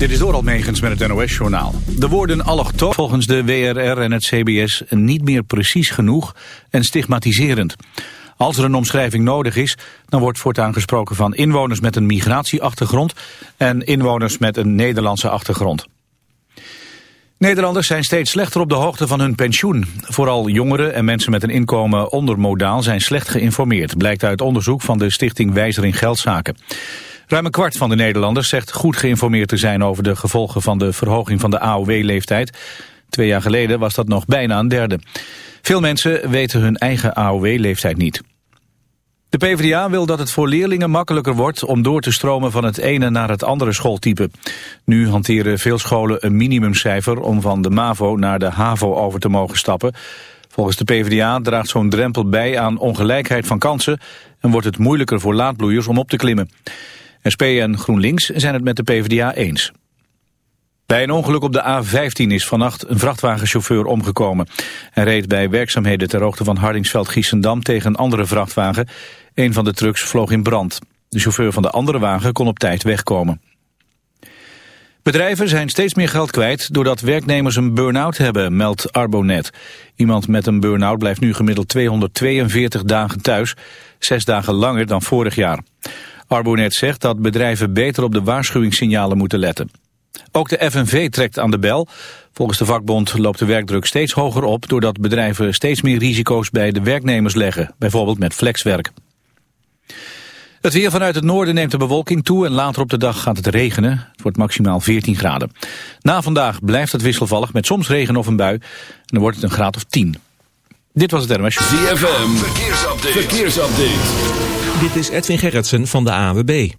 Dit is door Almegens met het NOS-journaal. De woorden allochtoon volgens de WRR en het CBS niet meer precies genoeg en stigmatiserend. Als er een omschrijving nodig is, dan wordt voortaan gesproken van inwoners met een migratieachtergrond en inwoners met een Nederlandse achtergrond. Nederlanders zijn steeds slechter op de hoogte van hun pensioen. Vooral jongeren en mensen met een inkomen onder modaal zijn slecht geïnformeerd, blijkt uit onderzoek van de stichting Wijzer in Geldzaken. Ruim een kwart van de Nederlanders zegt goed geïnformeerd te zijn over de gevolgen van de verhoging van de AOW-leeftijd. Twee jaar geleden was dat nog bijna een derde. Veel mensen weten hun eigen AOW-leeftijd niet. De PvdA wil dat het voor leerlingen makkelijker wordt om door te stromen van het ene naar het andere schooltype. Nu hanteren veel scholen een minimumcijfer om van de MAVO naar de HAVO over te mogen stappen. Volgens de PvdA draagt zo'n drempel bij aan ongelijkheid van kansen en wordt het moeilijker voor laadbloeiers om op te klimmen. SP en GroenLinks zijn het met de PvdA eens. Bij een ongeluk op de A15 is vannacht een vrachtwagenchauffeur omgekomen. Hij reed bij werkzaamheden ter hoogte van Hardingsveld-Giessendam tegen een andere vrachtwagen. Een van de trucks vloog in brand. De chauffeur van de andere wagen kon op tijd wegkomen. Bedrijven zijn steeds meer geld kwijt doordat werknemers een burn-out hebben, meldt Arbonet. Iemand met een burn-out blijft nu gemiddeld 242 dagen thuis, zes dagen langer dan vorig jaar. Arbonet zegt dat bedrijven beter op de waarschuwingssignalen moeten letten. Ook de FNV trekt aan de bel. Volgens de vakbond loopt de werkdruk steeds hoger op... doordat bedrijven steeds meer risico's bij de werknemers leggen. Bijvoorbeeld met flexwerk. Het weer vanuit het noorden neemt de bewolking toe... en later op de dag gaat het regenen. Het wordt maximaal 14 graden. Na vandaag blijft het wisselvallig met soms regen of een bui. En dan wordt het een graad of 10. Dit was het RMS. ZFM, verkeersupdate. verkeersupdate. Dit is Edwin Gerritsen van de AWB.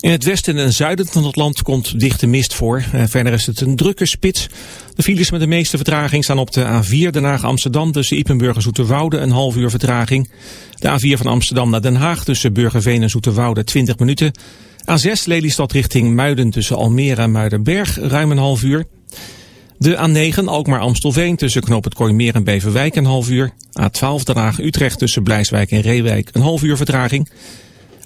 In het westen en zuiden van het land komt dichte mist voor. En verder is het een drukke spits. De files met de meeste vertraging staan op de A4 Den Haag-Amsterdam tussen Ippenburg en Zoeterwoude een half uur vertraging. De A4 van Amsterdam naar Den Haag tussen Burgerveen en Zoeterwoude 20 minuten. A6 Lelystad richting Muiden tussen Almere en Muidenberg ruim een half uur. De A9 Alkmaar-Amstelveen tussen Knoop het Kooimeer en Beverwijk een half uur. A12 Den Haag-Utrecht tussen Blijswijk en Reewijk een half uur vertraging.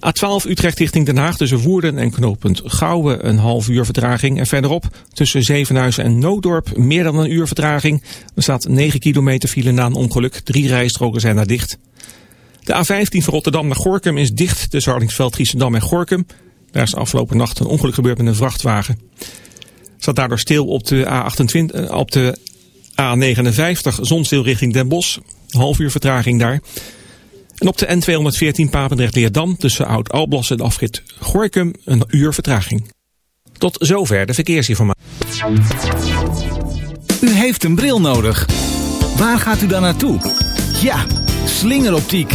A12 Utrecht richting Den Haag tussen Woerden en knooppunt Gouwen een half uur vertraging. En verderop tussen Zevenhuizen en Noodorp meer dan een uur vertraging. Er staat 9 kilometer file na een ongeluk. Drie rijstroken zijn daar dicht. De A15 van Rotterdam naar Gorkum is dicht tussen Hardingsveld, Giessendam en Gorkum. Daar is afgelopen nacht een ongeluk gebeurd met een vrachtwagen. Zat daardoor stil op de A28, eh, op de A59 zonstil richting Den Bosch. Een half uur vertraging daar. En op de N214 Papendrecht-Leerdam tussen Oud-Alblas en afrit Gorkum een uur vertraging. Tot zover de verkeersinformatie. U heeft een bril nodig. Waar gaat u dan naartoe? Ja, slingeroptiek.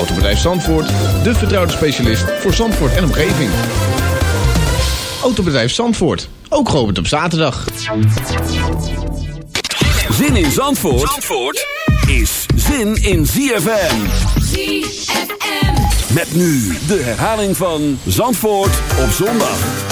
Autobedrijf Zandvoort, de vertrouwde specialist voor Zandvoort en omgeving. Autobedrijf Zandvoort, ook geopend op zaterdag. Zin in Zandvoort, Zandvoort is zin in ZFM. ZFM. Met nu de herhaling van Zandvoort op zondag.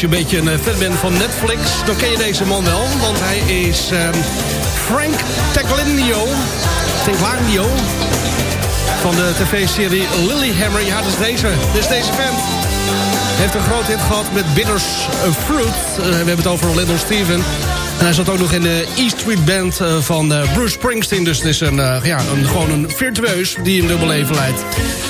Als je een beetje een eh, fan bent van Netflix, dan ken je deze man wel. Want hij is um, Frank Tagliano. Tagliano. Van de tv-serie Lilyhammer. Ja, dat is deze. Dat is deze fan. heeft een groot hit gehad met Bitters Fruit. Uh, we hebben het over Little Steven. En hij zat ook nog in de E Street Band eh, van Bruce Springsteen. Dus het is een, ja, een, gewoon een virtueus die een dubbel leven leidt.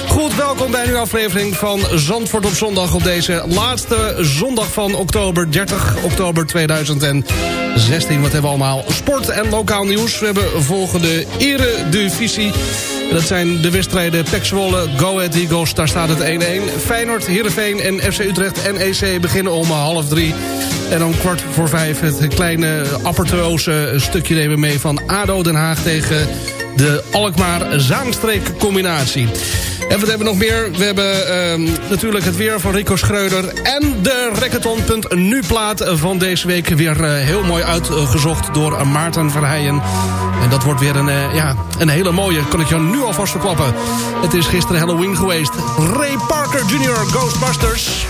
Goed, welkom bij nieuwe aflevering van Zandvoort op zondag... op deze laatste zondag van oktober, 30 oktober 2016. Wat hebben we allemaal? Sport en lokaal nieuws. We hebben volgende eredivisie. Dat zijn de wedstrijden Pek Go Ahead Eagles, daar staat het 1-1. Feyenoord, Heerenveen en FC Utrecht NEC beginnen om half drie. En om kwart voor vijf het kleine appertoze stukje nemen mee van ADO Den Haag tegen de Alkmaar-Zaanstreek combinatie. En wat hebben we nog meer? We hebben uh, natuurlijk het weer van Rico Schreuder... en de Racketon.nu plaat van deze week weer uh, heel mooi uitgezocht door Maarten Verheijen. En dat wordt weer een, uh, ja, een hele mooie, kan ik je nu alvast verklappen. Het is gisteren Halloween geweest. Ray Parker Jr., Ghostbusters...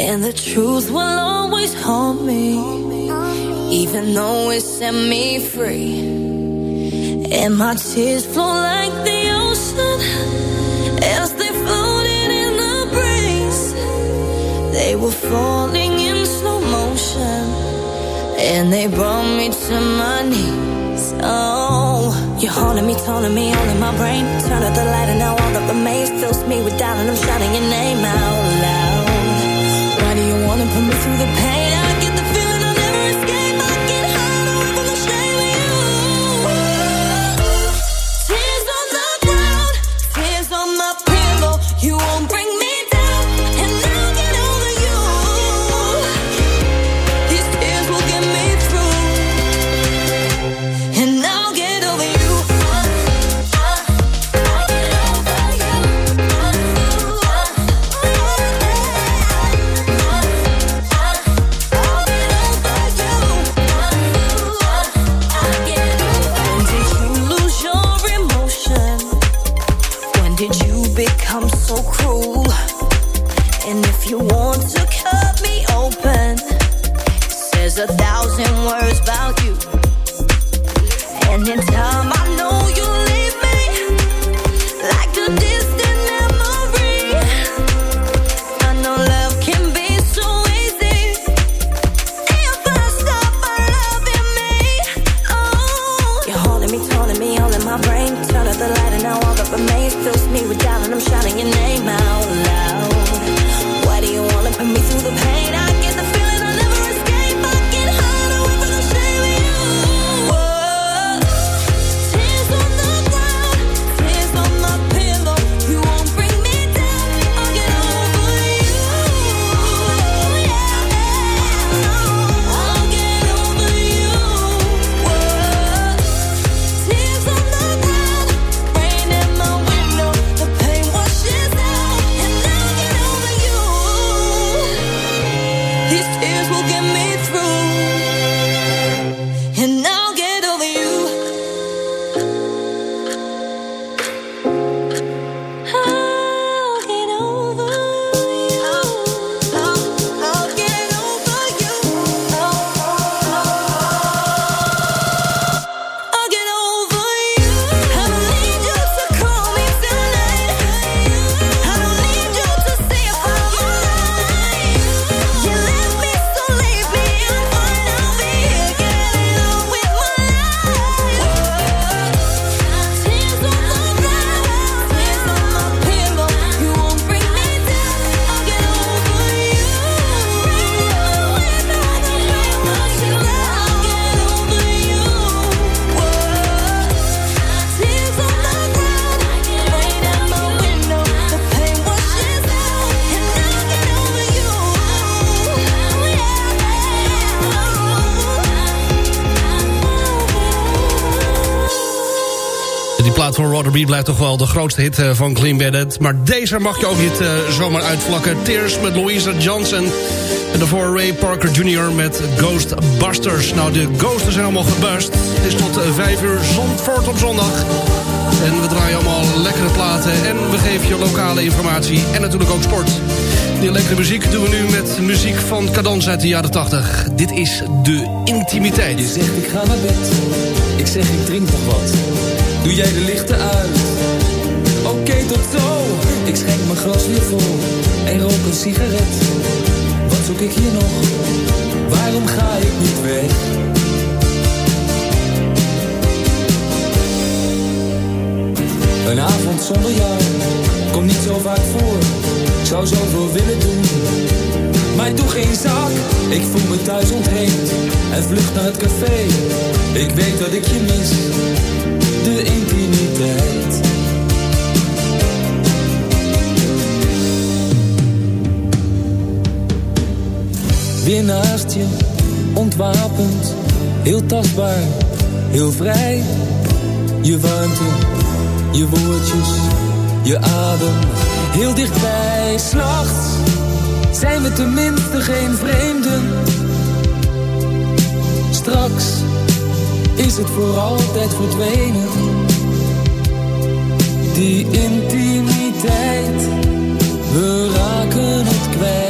And the truth will always haunt me, even though it set me free. And my tears flow like the ocean as they floated in the breeze. They were falling in slow motion, and they brought me to my knees. Oh. You're haunting me, taunting me, all in my brain. Turn out the light and now all of the maze fills me with doubt and I'm shouting your name out loud. Through the pain. Waterbeat blijft toch wel de grootste hit uh, van Clean Bandit. Maar deze mag je ook niet uh, zomaar uitvlakken. Tears met Louisa Johnson. En daarvoor Ray Parker Jr. met Ghostbusters. Nou, de ghosten zijn allemaal gebust. Het is tot 5 uur Zandvoort op zondag. En we draaien allemaal lekkere platen. En we geven je lokale informatie. En natuurlijk ook sport. Die lekkere muziek doen we nu met muziek van Cadans uit de jaren 80. Dit is de intimiteit. Je zegt ik ga naar bed. Ik zeg ik drink nog wat. Doe jij de lichten uit? Oké, tot zo. Ik schenk mijn glas weer vol. En rook een sigaret. Wat zoek ik hier nog? Waarom ga ik niet weg? Een avond zonder jou komt niet zo vaak voor. Ik zou zoveel willen doen, maar doe geen zak. Ik voel me thuis ontheemd en vlucht naar het café. Ik weet dat ik je mis, de intimiteit. Weer naast je, ontwapend, heel tastbaar, heel vrij. Je warmte je woordjes, je adem, heel dichtbij. S'nachts zijn we tenminste geen vreemden. Straks is het voor altijd verdwenen. Die intimiteit, we raken het kwijt.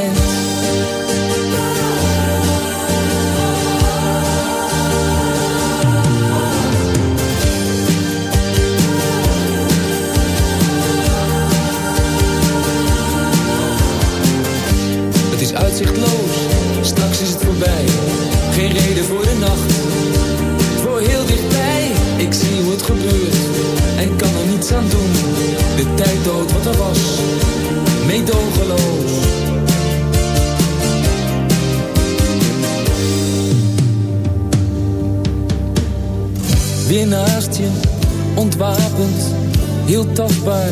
uitzichtloos, straks is het voorbij. Geen reden voor de nacht, gebeurt en kan er niets aan doen. De tijd dood wat er was, meedogenloos. Weer naast je, ontwapend, heel tastbaar,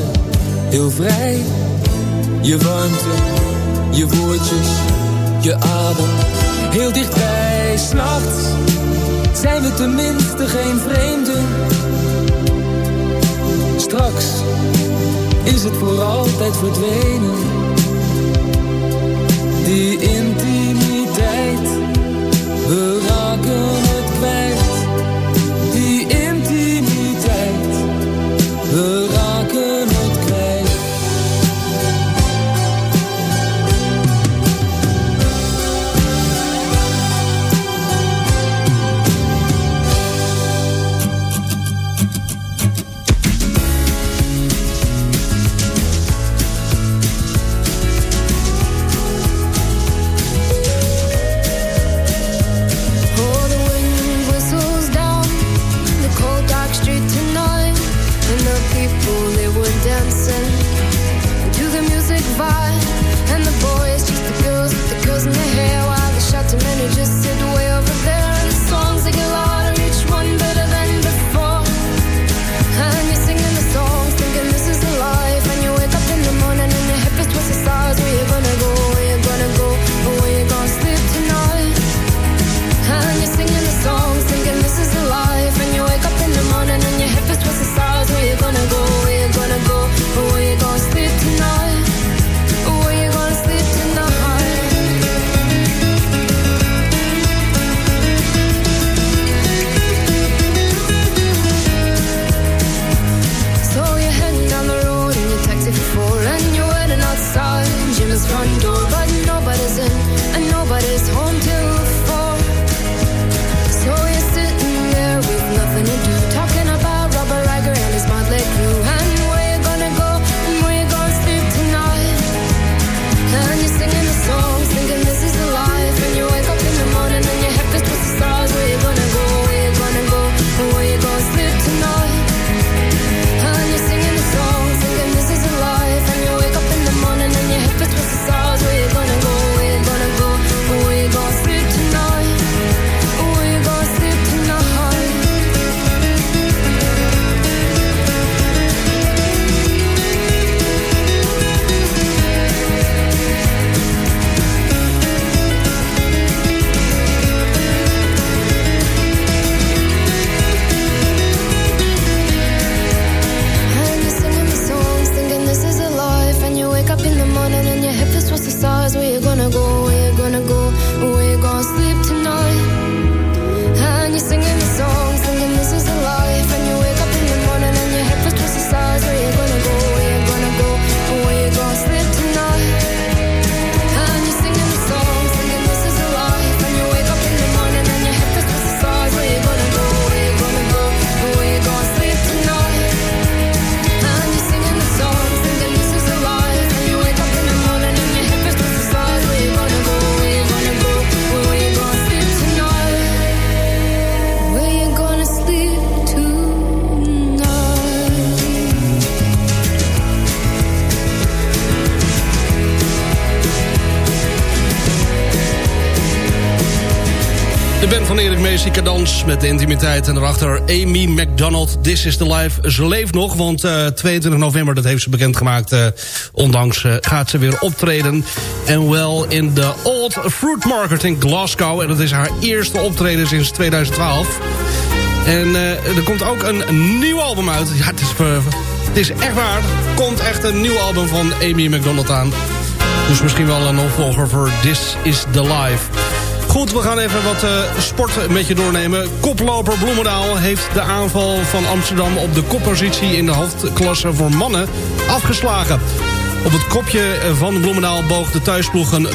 heel vrij. Je warmte je woordjes, je adem, heel dichtbij. S'nachts zijn we tenminste geen vreemden. Straks is het voor altijd verdwenen. Die intimiteit, Mees, Dans met de intimiteit. En daarachter Amy McDonald, This is the Life. Ze leeft nog, want uh, eh, 22 november, dat heeft ze bekendgemaakt. Uh, ondanks uh, gaat ze weer optreden. En wel in de Old Fruit Market in Glasgow. En dat is haar eerste optreden sinds 2012. En er komt ook een nieuw album uit. Ja, het is, het is echt waar. Er komt echt een nieuw album van Amy McDonald aan. Dus misschien wel een opvolger voor This is the Life. Goed, we gaan even wat uh, sport met je doornemen. Koploper Bloemendaal heeft de aanval van Amsterdam... op de koppositie in de hoofdklasse voor mannen afgeslagen. Op het kopje van Bloemendaal boog de thuisploeg een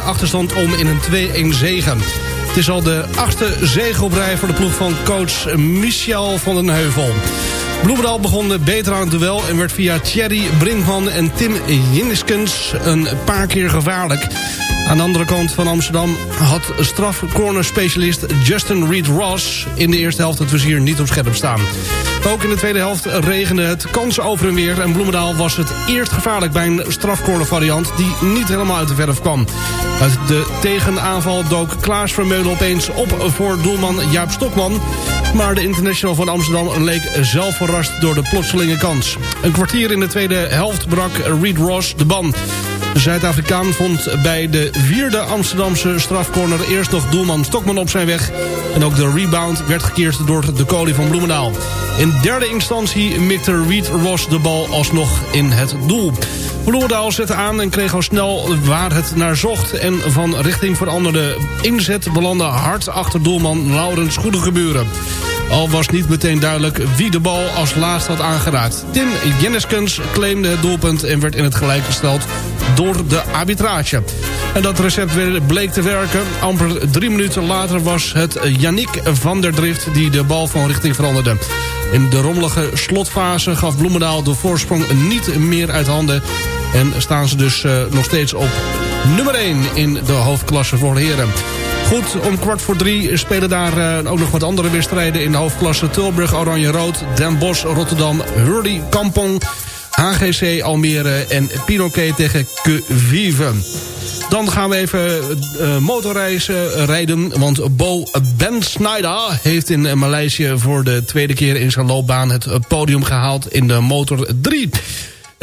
0-1 achterstand om in een 2-1 zegen. Het is al de achtste zege op rij voor de ploeg van coach Michel van den Heuvel. Bloemendaal begon beter aan het duel en werd via Thierry Brinkman en Tim Jinniskens een paar keer gevaarlijk. Aan de andere kant van Amsterdam had strafcorner-specialist Justin Reed Ross... in de eerste helft het vizier niet op scherp staan. Ook in de tweede helft regende het kansen over en weer... en Bloemendaal was het eerst gevaarlijk bij een strafcorner variant... die niet helemaal uit de verf kwam. Uit de tegenaanval dook Klaas Vermeulen opeens op voor doelman Jaap Stokman... maar de international van Amsterdam leek zelf verrast door de plotselinge kans. Een kwartier in de tweede helft brak Reed Ross de ban... De Zuid-Afrikaan vond bij de vierde Amsterdamse strafcorner... eerst nog doelman Stokman op zijn weg. En ook de rebound werd gekeerd door de kolie van Bloemendaal. In derde instantie mikte Reed Ross de bal alsnog in het doel. Bloemendaal zette aan en kreeg al snel waar het naar zocht... en van richting veranderde inzet belandde hard achter doelman Laurens Goedegeburen. Al was niet meteen duidelijk wie de bal als laatst had aangeraakt. Tim Jenneskens claimde het doelpunt en werd in het gelijk gesteld door de arbitrage. En dat recept bleek te werken. Amper drie minuten later was het Yannick van der Drift die de bal van richting veranderde. In de rommelige slotfase gaf Bloemendaal de voorsprong niet meer uit handen. En staan ze dus uh, nog steeds op nummer 1 in de hoofdklasse voor heren. Goed, om kwart voor drie spelen daar uh, ook nog wat andere wedstrijden... in de hoofdklasse Tilburg, Oranje-Rood, Den Bosch, Rotterdam, Hurdy, Kampong... HGC Almere en Pinoquet tegen Vive. Dan gaan we even uh, motorreizen rijden. Want Bo Ben Snyder heeft in Maleisië voor de tweede keer in zijn loopbaan... het podium gehaald in de Motor 3.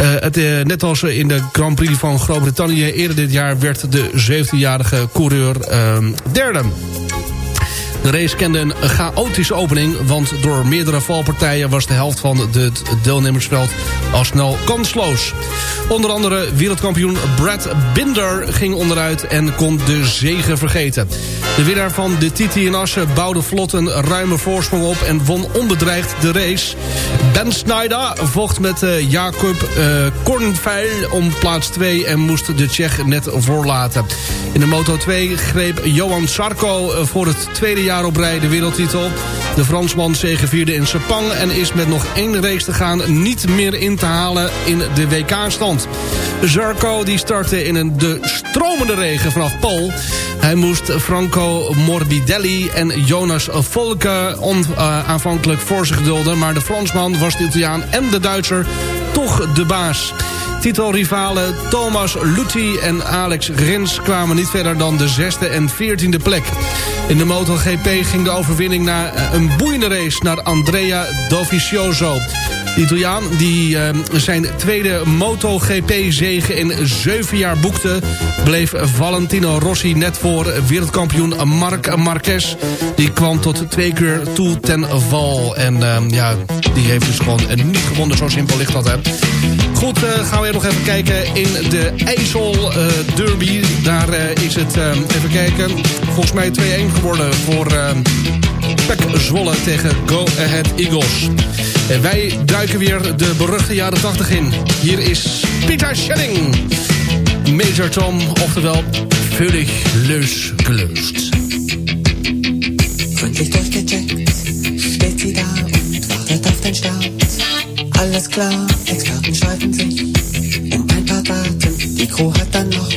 Het, uh, net als in de Grand Prix van Groot-Brittannië eerder dit jaar... werd de 17-jarige coureur uh, derde. De race kende een chaotische opening, want door meerdere valpartijen was de helft van het deelnemersveld al snel kansloos. Onder andere wereldkampioen Brad Binder ging onderuit en kon de zegen vergeten. De winnaar van de Titi in Assen bouwde vlot een ruime voorsprong op en won onbedreigd de race. Ben Snyder vocht met uh, Jacob uh, Kornveil om plaats 2 en moest de Tsjech net voorlaten. In de Moto 2 greep Johan Sarko eh, voor het tweede jaar rij de wereldtitel. De Fransman zegevierde in Sepang en is met nog één race te gaan niet meer in te halen in de WK-stand. Zarco die startte in een de stromende regen vanaf Pol. Hij moest Franco Morbidelli en Jonas Volke on, uh, aanvankelijk voor zich dulden... maar de Fransman was de Italiaan en de Duitser toch de baas. Titelrivalen Thomas Lutti en Alex Rins kwamen niet verder dan de zesde en veertiende plek. In de MotoGP ging de overwinning na eh, een boeiende race naar Andrea Dovizioso. De Italiaan die uh, zijn tweede MotoGP-zege in zeven jaar boekte... bleef Valentino Rossi net voor wereldkampioen Marc Marquez. Die kwam tot twee keer toe ten val. En uh, ja, die heeft dus gewoon niet gewonnen. Zo simpel ligt dat. Goed, uh, gaan we nog even kijken in de IJssel Derby. Daar is het, even kijken, volgens mij 2-1 geworden voor Pek Zwolle tegen Go Ahead Eagles. En wij duiken weer de beruchte jaren 80 in. Hier is Peter Schelling. Major Tom, oftewel völlig leus gelöst. Gründlich durchgecheckt, steht sie da und wartet auf den Start. Alles klar, Experten schreiben sich um ein paar Daten. Die Crew hat dann noch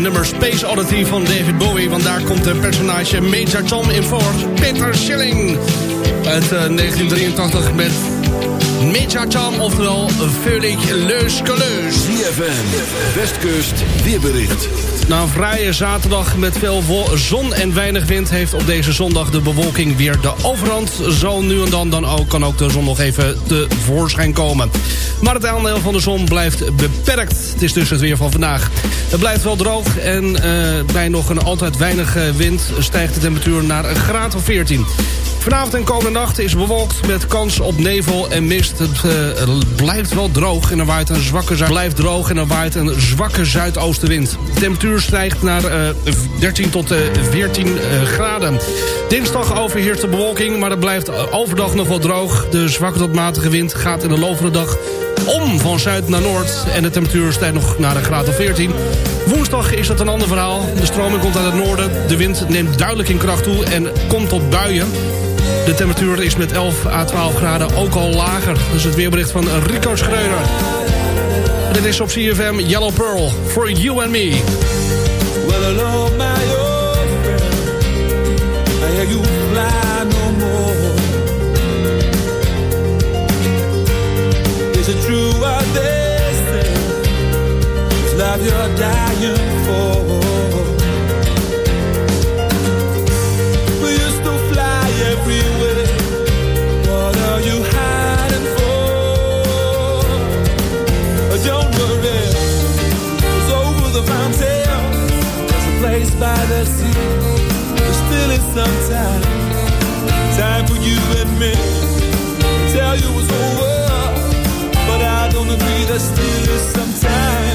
nummer Space Oddity van David Bowie. Want daar komt de personage Major Tom in voor. Peter Schilling. Uit eh, 1983 met Tom, oftewel Völlig Leus Keleus. ZFM, Westkust, weerbericht. Na een vrije zaterdag met veel zon en weinig wind... heeft op deze zondag de bewolking weer de overhand. Zo nu en dan, dan ook, kan ook de zon nog even tevoorschijn komen. Maar het aandeel van de zon blijft beperkt. Het is dus het weer van vandaag. Het blijft wel droog en eh, bij nog een altijd weinig wind... stijgt de temperatuur naar een graad of 14. Vanavond en komende nacht is bewolkt met kans op nevel en mist. Het eh, blijft wel droog en er waait een zwakke blijft droog en er waait een zwakke zuidoostenwind. De temperatuur stijgt naar eh, 13 tot eh, 14 eh, graden. Dinsdag overheerst de bewolking, maar het blijft overdag nog wel droog. De zwakke tot matige wind gaat in de loop van de dag om van zuid naar noord. En de temperatuur stijgt nog naar een graad of 14. Woensdag is dat een ander verhaal. De stroming komt uit het noorden. De wind neemt duidelijk in kracht toe en komt tot buien. De temperatuur is met 11 à 12 graden ook al lager. Is het weerbericht van Rico Schreuder. Dit is op CFM Yellow Pearl. For you and me. My you no more. Is it true what they love dying for. By the sea. There still is some time, time for you and me. Tell you it's over, but I don't agree. There still is some time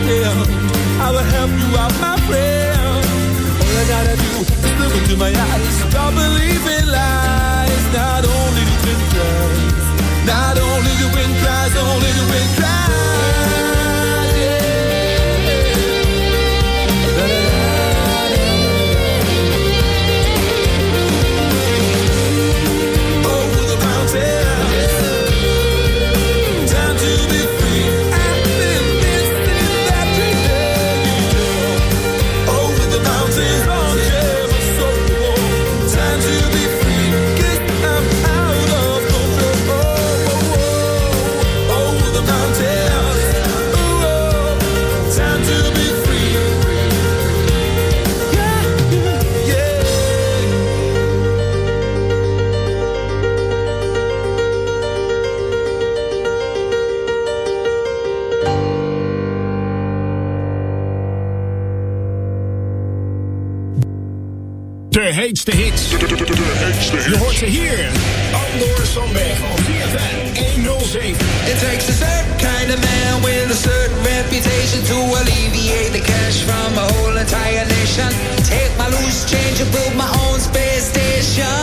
understand. I will help you out, my friend. All I gotta do is look into my eyes. Stop believing lies. Not only the wind cries, not only the wind cries, only the wind cries. De heetste hits. Je hoort ze hier. Andor Sandberg op CFM 107. It takes a certain kind of man with a certain reputation to alleviate the cash from a whole entire nation. Take my loose change and build my own space station.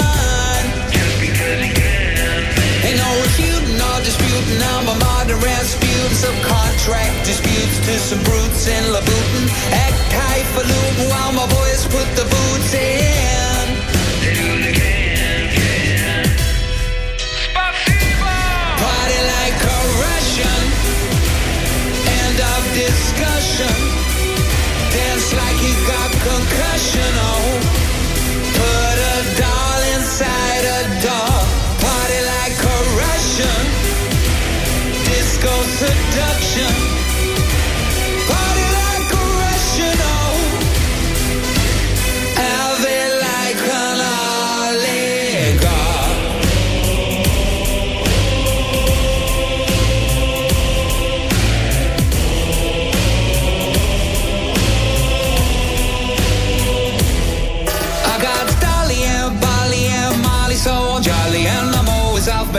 Just because he can. Ain't no refuting or disputing. I'm a modern Rasputin. Some contract disputes to some brutes in Labutin. Act highfalutin while my boys put the boots in. Discussion. Dance like you got concussion. Oh,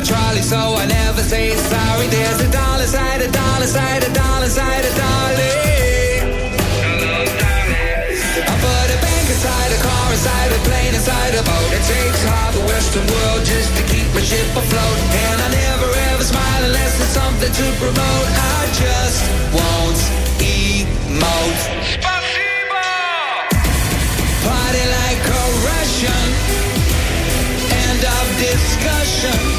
trolley, so I never say sorry. There's a dollar side, a dollar side, a dollar side, a dolly. I put a bank inside a car, inside a plane, inside a boat. It takes half the Western world just to keep my ship afloat. And I never ever smile unless it's something to promote. I just won't emote. Party like a Russian. End of discussion.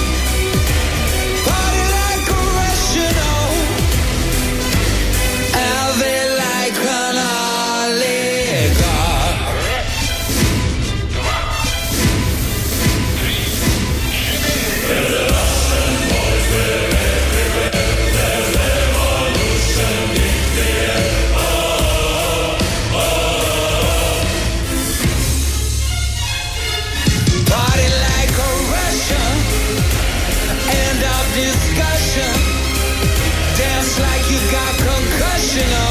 Discussion. Dance like you got concussion. Oh,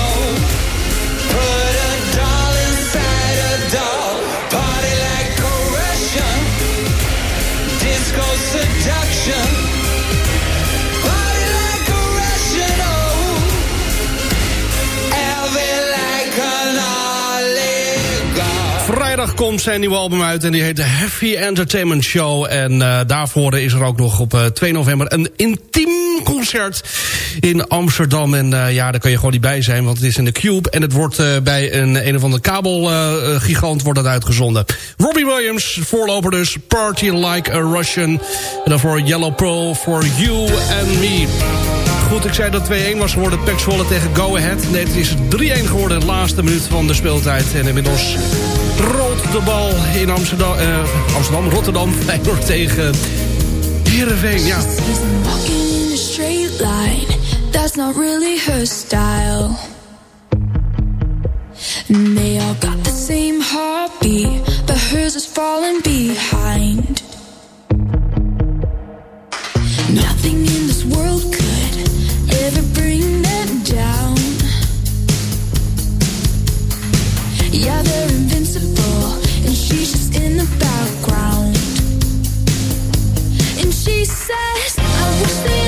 Vrijdag komt zijn nieuwe album uit en die heet The Heavy Entertainment Show. En eh, daarvoor is er ook nog op eh, 2 november een intiem concert in Amsterdam. En eh, ja, daar kun je gewoon niet bij zijn, want het is in de Cube. En het wordt eh, bij een, een of andere kabelgigant wordt uitgezonden. Robbie Williams, voorloper dus. Party Like a Russian. En daarvoor Yellow Pearl for You and Me. Goed, ik zei dat 2-1 was geworden. Pek Zwolle tegen Go Ahead. Nee, het is 3-1 geworden. De laatste minuut van de speeltijd. En inmiddels rolt de bal in Amsterdam. eh, Amsterdam, Rotterdam. Feyenoord tegen Heerenveen. Ja, that's not really her style. And they got the same heartbeat, but hers is falling behind. Nothing I wish that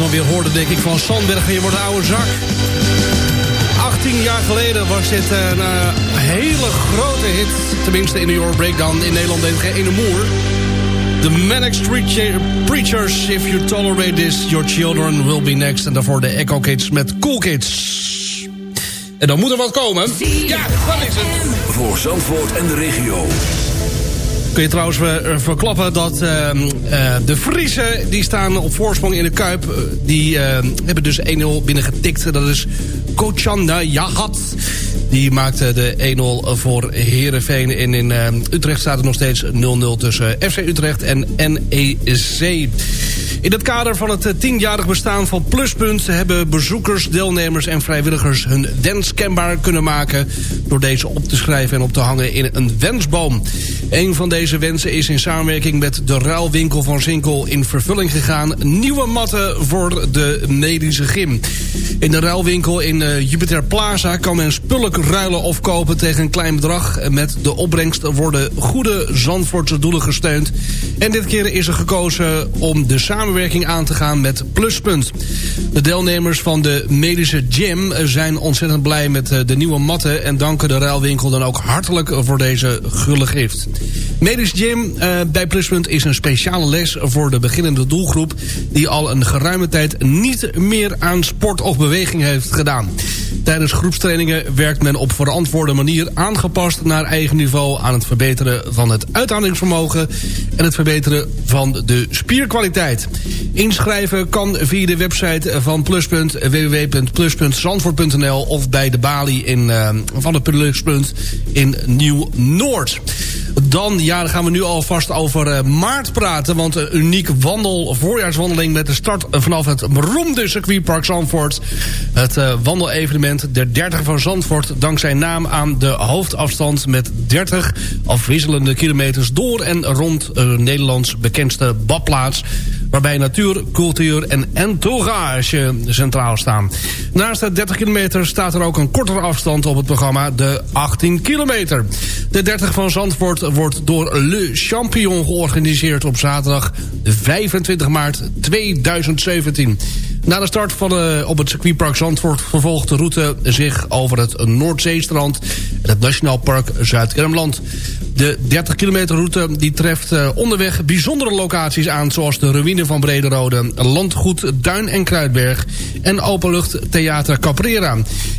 nog weer hoorden, denk ik, van Sandberg en je wordt een oude zak. 18 jaar geleden was dit een uh, hele grote hit. Tenminste in de Euro Breakdown. In Nederland deed geen ene moer. The Manic Street Preachers, If You Tolerate This, Your Children Will Be Next. En daarvoor de Echo Kids met Cool Kids. En dan moet er wat komen. Ja, dat is het. Voor Zandvoort en de regio. Kun je trouwens uh, verklappen dat uh, uh, de Friesen... die staan op voorsprong in de Kuip. die hebben dus 1-0 binnengetikt. Dat is Kochanda Jahat. Die maakte de 1-0 voor Herenveen. En in Utrecht staat er nog steeds 0-0 tussen FC Utrecht en NEC. In het kader van het tienjarig bestaan van Pluspunt... hebben bezoekers, deelnemers en vrijwilligers hun wens kenbaar kunnen maken... door deze op te schrijven en op te hangen in een wensboom. Een van deze wensen is in samenwerking met de ruilwinkel van Zinkel in vervulling gegaan. Nieuwe matten voor de medische gym. In de ruilwinkel in uh, Jupiter Plaza kan men spullen ruilen of kopen tegen een klein bedrag. Met de opbrengst worden goede Zandvoortse doelen gesteund. En dit keer is er gekozen om de samenwerking aan te gaan met Pluspunt. De deelnemers van de medische gym zijn ontzettend blij met de nieuwe matten... en danken de ruilwinkel dan ook hartelijk voor deze gulle gift. Medisch Gym uh, bij Pluspunt is een speciale les voor de beginnende doelgroep... die al een geruime tijd niet meer aan sport of beweging heeft gedaan. Tijdens groepstrainingen werkt men op verantwoorde manier aangepast naar eigen niveau... aan het verbeteren van het uithoudingsvermogen en het verbeteren van de spierkwaliteit. Inschrijven kan via de website van Pluspunt of bij de balie in, uh, van het Pluspunt in Nieuw-Noord. Dan, ja, dan gaan we nu alvast over uh, maart praten. Want een uniek wandel, voorjaarswandeling met de start vanaf het beroemde circuitpark Zandvoort. Het uh, wandelevenement de 30 van Zandvoort. Dankzij naam aan de hoofdafstand met 30 afwisselende kilometers door en rond Nederlands bekendste badplaats waarbij natuur, cultuur en entourage centraal staan. Naast de 30 kilometer staat er ook een kortere afstand op het programma, de 18 kilometer. De 30 van Zandvoort wordt door Le Champion georganiseerd op zaterdag 25 maart 2017. Na de start van de, op het circuitpark Zandvoort vervolgt de route zich over het Noordzeestrand en het Nationaal Park Zuid-Kermland. De 30 kilometer route die treft uh, onderweg bijzondere locaties aan... zoals de ruïne van Brederode, landgoed Duin en Kruidberg... en openlucht Theater Caprera.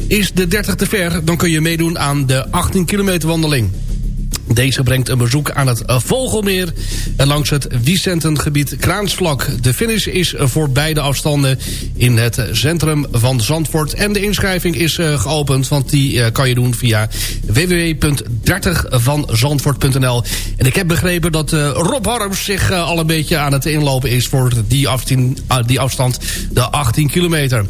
Is de 30 te ver, dan kun je meedoen aan de 18 kilometer wandeling. Deze brengt een bezoek aan het Vogelmeer en langs het Vicentengebied Kraansvlak. De finish is voor beide afstanden in het centrum van Zandvoort. En de inschrijving is geopend, want die kan je doen via www.30vanzandvoort.nl. En ik heb begrepen dat Rob Harms zich al een beetje aan het inlopen is voor die, afstien, die afstand, de 18 kilometer.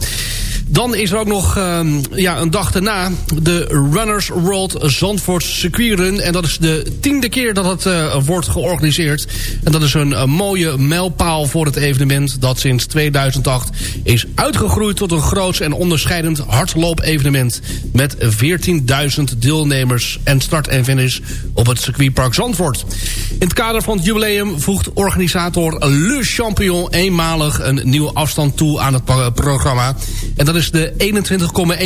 Dan is er ook nog um, ja, een dag daarna de Runners World Zandvoort Circuit Run. En dat is de tiende keer dat het uh, wordt georganiseerd. En dat is een, een mooie mijlpaal voor het evenement... dat sinds 2008 is uitgegroeid tot een groots en onderscheidend hardloop-evenement... met 14.000 deelnemers en start en finish op het circuitpark Zandvoort. In het kader van het jubileum voegt organisator Le Champion... eenmalig een nieuwe afstand toe aan het programma. En dat is de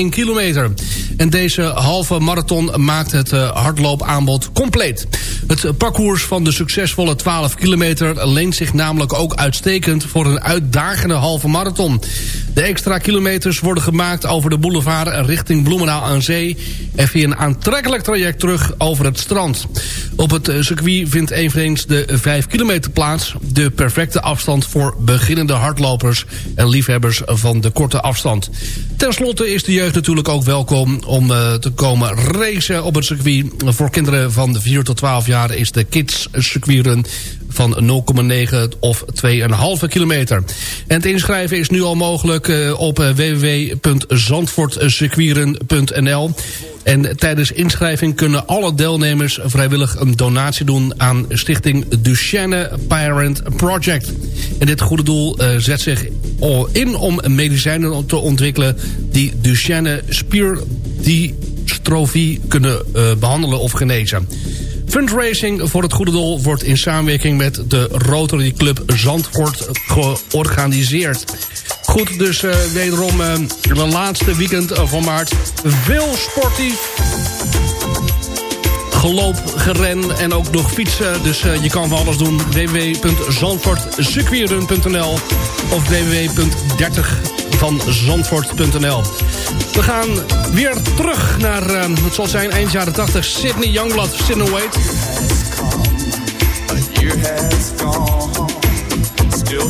21,1 kilometer. En deze halve marathon maakt het uh, hardloopaanbod compleet. Het parcours van de succesvolle 12 kilometer leent zich namelijk ook uitstekend voor een uitdagende halve marathon. De extra kilometers worden gemaakt over de boulevard richting Bloemendaal aan Zee... en via een aantrekkelijk traject terug over het strand. Op het circuit vindt eveneens de 5 kilometer plaats. De perfecte afstand voor beginnende hardlopers en liefhebbers van de korte afstand. Ten slotte is de jeugd natuurlijk ook welkom om uh, te komen racen op het circuit. Voor kinderen van de 4 tot 12 jaar is de Kids Circuitrun van 0,9 of 2,5 kilometer. En het inschrijven is nu al mogelijk uh, op uh, www.zandvoortcircuiren.nl. En tijdens inschrijving kunnen alle deelnemers vrijwillig een donatie doen aan stichting Duchenne Parent Project. En dit goede doel uh, zet zich in om medicijnen te ontwikkelen die Duchenne spierdystrofie kunnen behandelen of genezen. Fundraising voor het goede doel wordt in samenwerking met de Rotary Club Zandvoort georganiseerd. Goed, dus uh, wederom eh, het laatste weekend eh, van maart. Veel sportief geloop, geren en ook nog fietsen. Dus eh, je kan van alles doen. www.zandvoortcircuitrun.nl of www.30vanzandvoort.nl We gaan weer terug naar, eh, het zal zijn, eind jaren 80... Sydney Youngblood, Sydney Wade. Still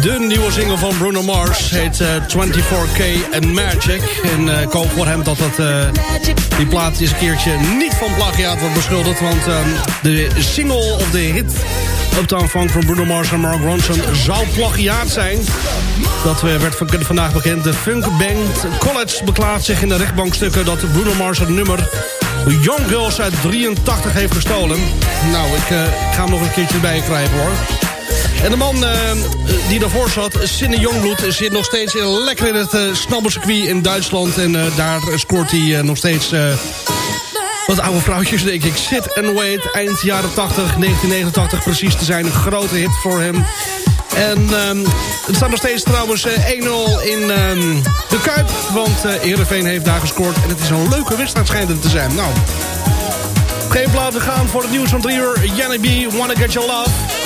De nieuwe single van Bruno Mars heet eh, 24K and Magic. En eh, ik hoop voor hem dat dat, eh, die plaat eens een keertje niet van plagiaat wordt beschuldigd. Want ehm, de single of de hit Uptown Funk van Bruno Mars en Mark Ronson zou plagiaat zijn. Dat eh, werd van- vandaag bekend. De funkband College beklaagt zich in de rechtbankstukken... dat Bruno Mars het nummer Young Girls uit 83 heeft gestolen. Nou, ik eh, ga hem nog een keertje bij krijgen hoor. En de man eh, die daarvoor zat, Sidney Jongbloed... zit nog steeds in, lekker in het uh, in Duitsland. En daar scoort hij nog steeds... wat oude vrouwtjes, denk ik. Sit and Wait, eind jaren 80, 1989 precies te zijn. Een grote hit voor hem. En ehm, het staat nog steeds trouwens eh, 1-0 in ehm, de Kuip. Want eh Heerenveen heeft daar gescoord. En het is een leuke wedstrijd schijnt het te zijn. Nou, geen plaat, we gaan voor het nieuws van 3 uur. Janny B, Wanna Get Your Love.